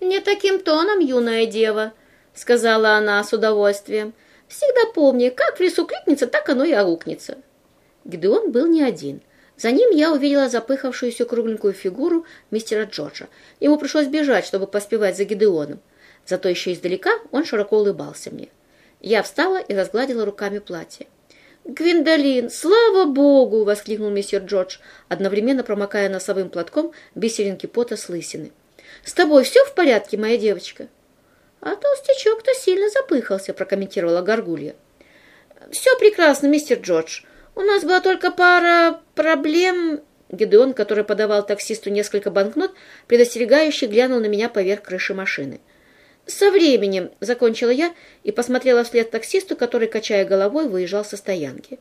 «Не таким тоном, юная дева», — сказала она с удовольствием. «Всегда помни, как в лесу кликнется, так оно и аукнется». Гидеон был не один. За ним я увидела запыхавшуюся кругленькую фигуру мистера Джорджа. Ему пришлось бежать, чтобы поспевать за Гидеоном. Зато еще издалека он широко улыбался мне. Я встала и разгладила руками платье. «Гвиндолин, слава богу!» — воскликнул мистер Джордж, одновременно промокая носовым платком бисеринки пота с лысины. «С тобой все в порядке, моя девочка?» «А толстячок-то сильно запыхался», — прокомментировала Горгулья. «Все прекрасно, мистер Джордж. У нас была только пара проблем...» Гедеон, который подавал таксисту несколько банкнот, предостерегающе глянул на меня поверх крыши машины. «Со временем», — закончила я и посмотрела вслед таксисту, который, качая головой, выезжал со стоянки.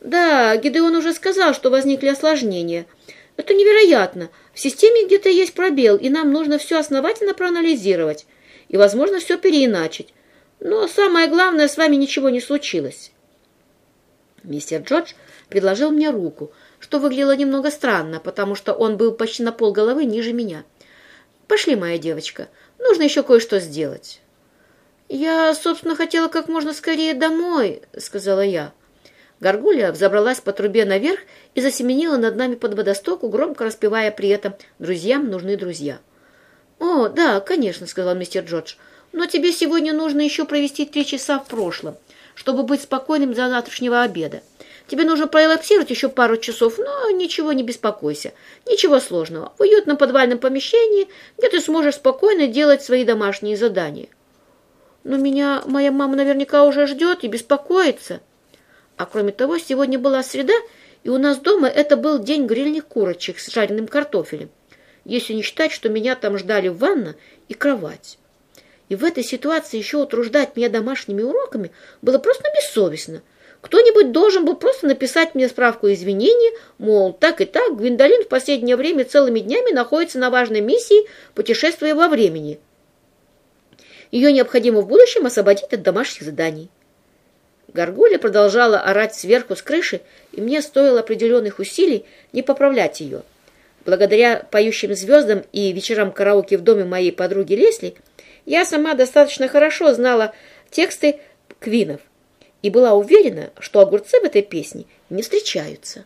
«Да, Гидеон уже сказал, что возникли осложнения. Это невероятно. В системе где-то есть пробел, и нам нужно все основательно проанализировать и, возможно, все переиначить. Но самое главное, с вами ничего не случилось». Мистер Джордж предложил мне руку, что выглядело немного странно, потому что он был почти на пол головы ниже меня. «Пошли, моя девочка». Нужно еще кое-что сделать». «Я, собственно, хотела как можно скорее домой», — сказала я. Горгулья взобралась по трубе наверх и засеменила над нами под водостоку, громко распевая при этом «Друзьям нужны друзья». «О, да, конечно», — сказал мистер Джордж, «но тебе сегодня нужно еще провести три часа в прошлом, чтобы быть спокойным до завтрашнего обеда. Тебе нужно проэлапсировать еще пару часов, но ничего не беспокойся. Ничего сложного. В уютном подвальном помещении, где ты сможешь спокойно делать свои домашние задания. Но меня моя мама наверняка уже ждет и беспокоится. А кроме того, сегодня была среда, и у нас дома это был день грильных курочек с жареным картофелем. Если не считать, что меня там ждали ванна и кровать. И в этой ситуации еще утруждать меня домашними уроками было просто бессовестно – кто-нибудь должен был просто написать мне справку извинений, мол, так и так, Гвиндолин в последнее время целыми днями находится на важной миссии, путешествуя во времени. Ее необходимо в будущем освободить от домашних заданий. Горгулья продолжала орать сверху с крыши, и мне стоило определенных усилий не поправлять ее. Благодаря поющим звездам и вечерам караоке в доме моей подруги Лесли, я сама достаточно хорошо знала тексты квинов и была уверена, что огурцы в этой песне не встречаются.